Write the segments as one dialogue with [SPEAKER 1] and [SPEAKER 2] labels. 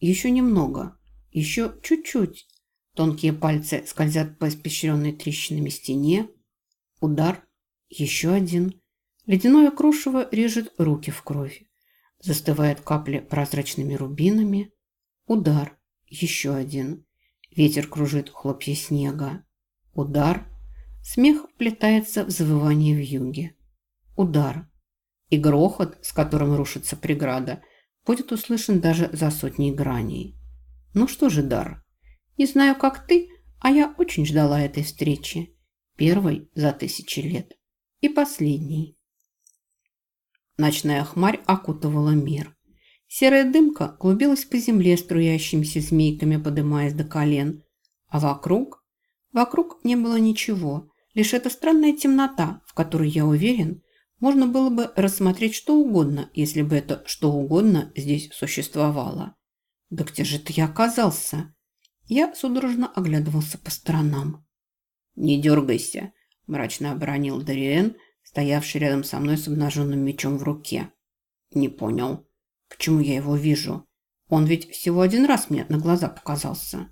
[SPEAKER 1] Еще немного. Еще чуть-чуть. Тонкие пальцы скользят по испещренной трещинами стене. Удар. Еще один. Ледяное крушево режет руки в кровь. Застывает капли прозрачными рубинами. Удар. Еще один. Ветер кружит хлопья снега. Удар. Смех вплетается в завывание в юге. Удар. И грохот, с которым рушится преграда, будет услышан даже за сотни граней. Ну что же, Дар, не знаю, как ты, а я очень ждала этой встречи. Первой за тысячи лет. И последней. Ночная хмарь окутывала мир. Серая дымка клубилась по земле струящимися змейками, подымаясь до колен. А вокруг? Вокруг не было ничего. Лишь эта странная темнота, в которой, я уверен, можно было бы рассмотреть что угодно, если бы это что угодно здесь существовало. Да где же ты оказался? Я судорожно оглядывался по сторонам. «Не дергайся», – мрачно оборонил Дариэн, стоявший рядом со мной с обнаженным мечом в руке. «Не понял, почему я его вижу? Он ведь всего один раз мне на глаза показался».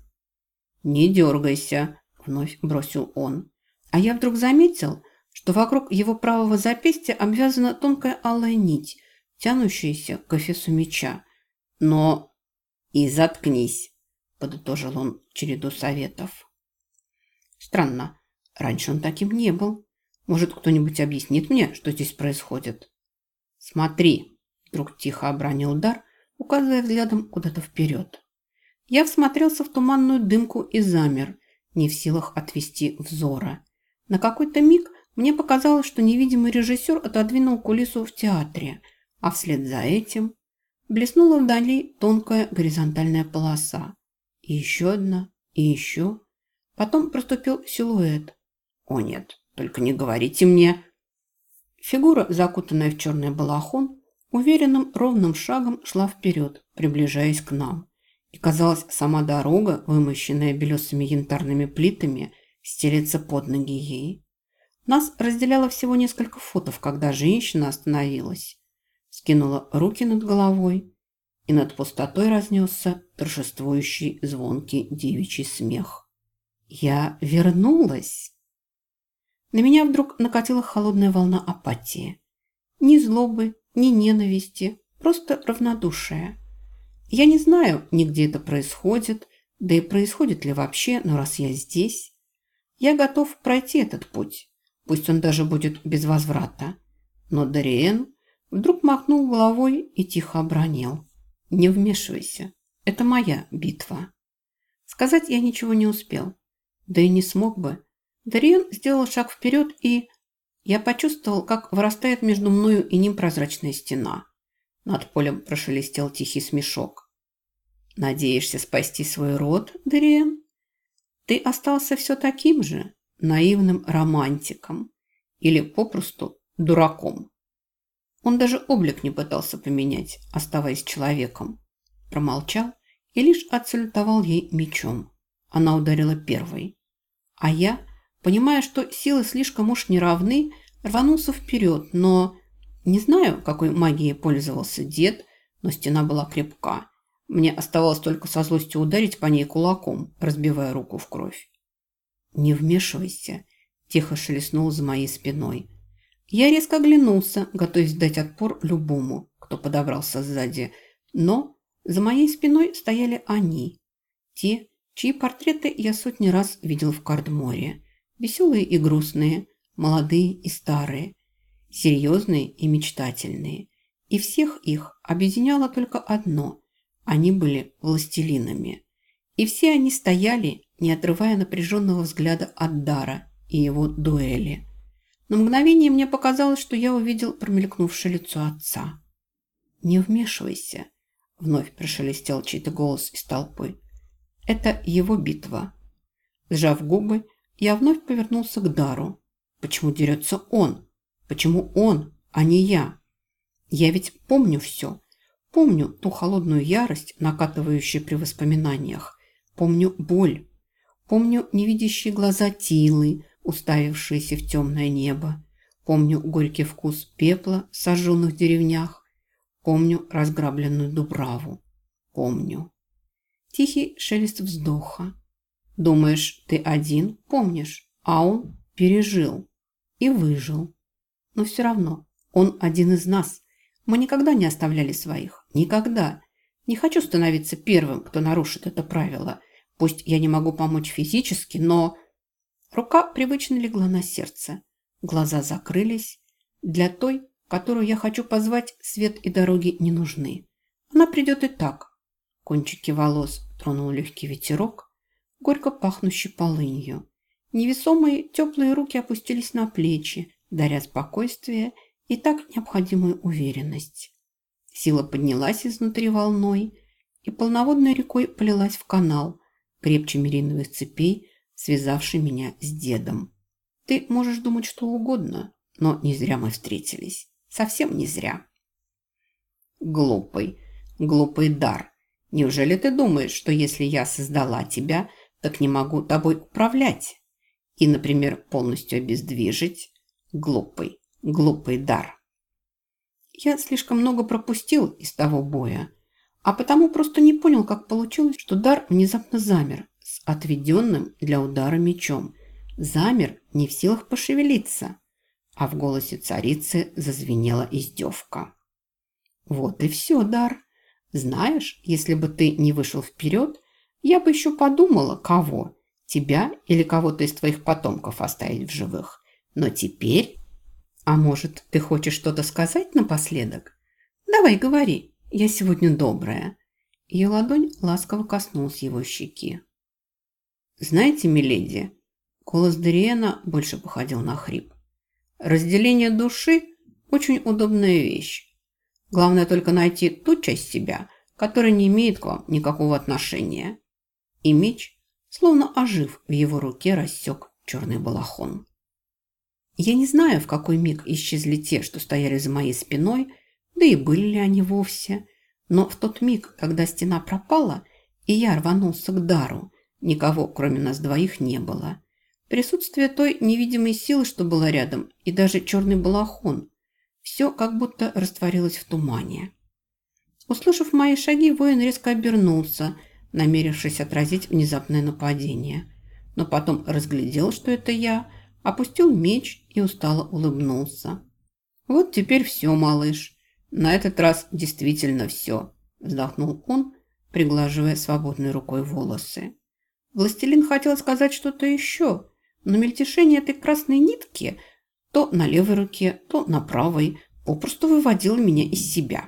[SPEAKER 1] «Не дергайся», – вновь бросил он. А я вдруг заметил, что вокруг его правого запястья обвязана тонкая алая нить, тянущаяся к эфесу меча. Но... «И заткнись», – подытожил он череду советов. Странно, раньше он таким не был. Может, кто-нибудь объяснит мне, что здесь происходит? «Смотри!» – вдруг тихо обронил дар, указывая взглядом куда-то вперед. Я всмотрелся в туманную дымку и замер, не в силах отвести взора. На какой-то миг мне показалось, что невидимый режиссер отодвинул кулису в театре, а вслед за этим блеснула вдали тонкая горизонтальная полоса. И еще одна, и еще. Потом проступил силуэт. О нет, только не говорите мне. Фигура, закутанная в черный балахон, уверенным ровным шагом шла вперед, приближаясь к нам. И казалось, сама дорога, вымощенная белесыми янтарными плитами, стелется под ноги ей. Нас разделяло всего несколько футов, когда женщина остановилась. Скинула руки над головой, и над пустотой разнесся торжествующий звонкий девичий смех. Я вернулась. На меня вдруг накатила холодная волна апатии. Ни злобы, ни ненависти, просто равнодушие. Я не знаю, нигде это происходит, да и происходит ли вообще, но раз я здесь, я готов пройти этот путь, пусть он даже будет без возврата. Но Дариен вдруг махнул головой и тихо обронил. «Не вмешивайся, это моя битва». Сказать я ничего не успел. Да и не смог бы. Дариен сделал шаг вперед, и... Я почувствовал, как вырастает между мною и ним прозрачная стена. Над полем прошелестел тихий смешок. «Надеешься спасти свой род, Дариен? Ты остался все таким же, наивным романтиком. Или попросту дураком». Он даже облик не пытался поменять, оставаясь человеком. Промолчал и лишь отсалютовал ей мечом. Она ударила первой. А я, понимая, что силы слишком уж не равны, рванулся вперед, но... Не знаю, какой магией пользовался дед, но стена была крепка. Мне оставалось только со злостью ударить по ней кулаком, разбивая руку в кровь. «Не вмешивайся», – тихо шелестнул за моей спиной. Я резко оглянулся, готовясь дать отпор любому, кто подобрался сзади, но за моей спиной стояли они, те, чьи портреты я сотни раз видел в Кардморе. Веселые и грустные, молодые и старые, серьезные и мечтательные. И всех их объединяло только одно – они были властелинами. И все они стояли, не отрывая напряженного взгляда от Дара и его дуэли. На мгновение мне показалось, что я увидел промелькнувшее лицо отца. «Не вмешивайся», – вновь прошелестел чей-то голос из толпы. Это его битва. Сжав губы, я вновь повернулся к Дару. Почему дерется он? Почему он, а не я? Я ведь помню все. Помню ту холодную ярость, накатывающую при воспоминаниях. Помню боль. Помню невидящие глаза Тилы, уставившиеся в темное небо. Помню горький вкус пепла в сожженных деревнях. Помню разграбленную Дубраву. Помню. Тихий шелест вздоха. Думаешь, ты один, помнишь, а он пережил и выжил. Но все равно он один из нас. Мы никогда не оставляли своих. Никогда. Не хочу становиться первым, кто нарушит это правило. Пусть я не могу помочь физически, но... Рука привычно легла на сердце. Глаза закрылись. Для той, которую я хочу позвать, свет и дороги не нужны. Она придет и так. Кончики волос тронул легкий ветерок, горько пахнущий полынью. Невесомые теплые руки опустились на плечи, даря спокойствие и так необходимую уверенность. Сила поднялась изнутри волной и полноводной рекой полилась в канал, крепче мериновых цепей, связавший меня с дедом. Ты можешь думать что угодно, но не зря мы встретились. Совсем не зря. Глупый, глупый дар. Неужели ты думаешь, что если я создала тебя, так не могу тобой управлять? И, например, полностью обездвижить? Глупый, глупый дар. Я слишком много пропустил из того боя, а потому просто не понял, как получилось, что дар внезапно замер с отведенным для удара мечом. Замер, не в силах пошевелиться а в голосе царицы зазвенела издевка. «Вот и все, Дар. Знаешь, если бы ты не вышел вперед, я бы еще подумала, кого, тебя или кого-то из твоих потомков оставить в живых. Но теперь... А может, ты хочешь что-то сказать напоследок? Давай, говори, я сегодня добрая». Ее ладонь ласково коснулась его щеки. «Знаете, миледи...» Голос Дериена больше походил на хрип. Разделение души – очень удобная вещь. Главное только найти ту часть себя, которая не имеет к вам никакого отношения. И меч, словно ожив в его руке, рассек черный балахон. Я не знаю, в какой миг исчезли те, что стояли за моей спиной, да и были ли они вовсе. Но в тот миг, когда стена пропала, и я рванулся к дару, никого, кроме нас двоих, не было. Присутствие той невидимой силы, что была рядом, и даже черный балахон. Все как будто растворилось в тумане. Услышав мои шаги, воин резко обернулся, намерившись отразить внезапное нападение. Но потом разглядел, что это я, опустил меч и устало улыбнулся. «Вот теперь все, малыш. На этот раз действительно все», – вздохнул он, приглаживая свободной рукой волосы. Властелин хотел сказать что-то еще, но мельтешение этой красной нитки то на левой руке, то на правой попросту выводило меня из себя.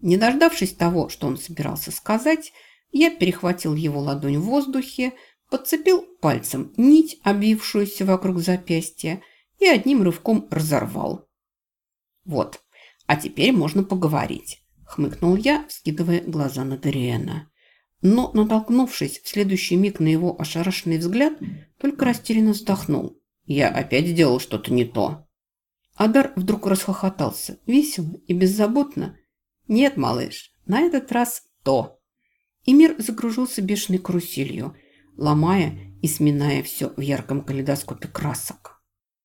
[SPEAKER 1] Не дождавшись того, что он собирался сказать, я перехватил его ладонь в воздухе, подцепил пальцем нить, обвившуюся вокруг запястья, и одним рывком разорвал. «Вот, а теперь можно поговорить», – хмыкнул я, вскидывая глаза на Дориэна но, натолкнувшись в следующий миг на его ошарашенный взгляд, только растерянно вздохнул. Я опять сделал что-то не то. Адар вдруг расхохотался, весело и беззаботно. «Нет, малыш, на этот раз то». И мир загружился бешеной каруселью, ломая и сминая все в ярком калейдоскопе красок.